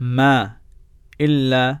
ما إلا